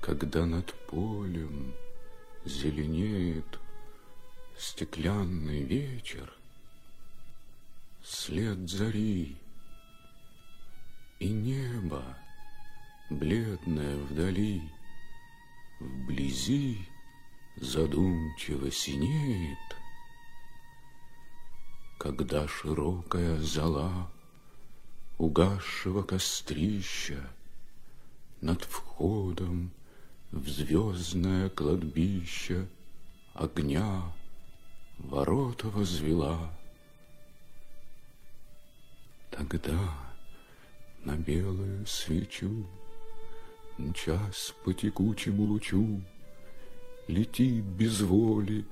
Когда над полем зеленеет стеклянный вечер, След зари и небо, бледное вдали, Вблизи задумчиво синеет, Когда широкая зала угасшего кострища Над входом в звездное кладбище Огня ворота возвела. Тогда на белую свечу, Мчась по текучему лучу, Летит без воли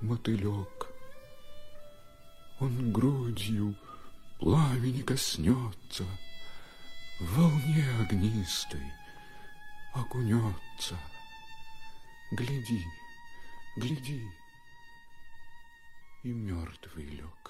мотылек. Он грудью пламени коснется, В волне огнистой окунется. Гляди, гляди, и мертвый лег.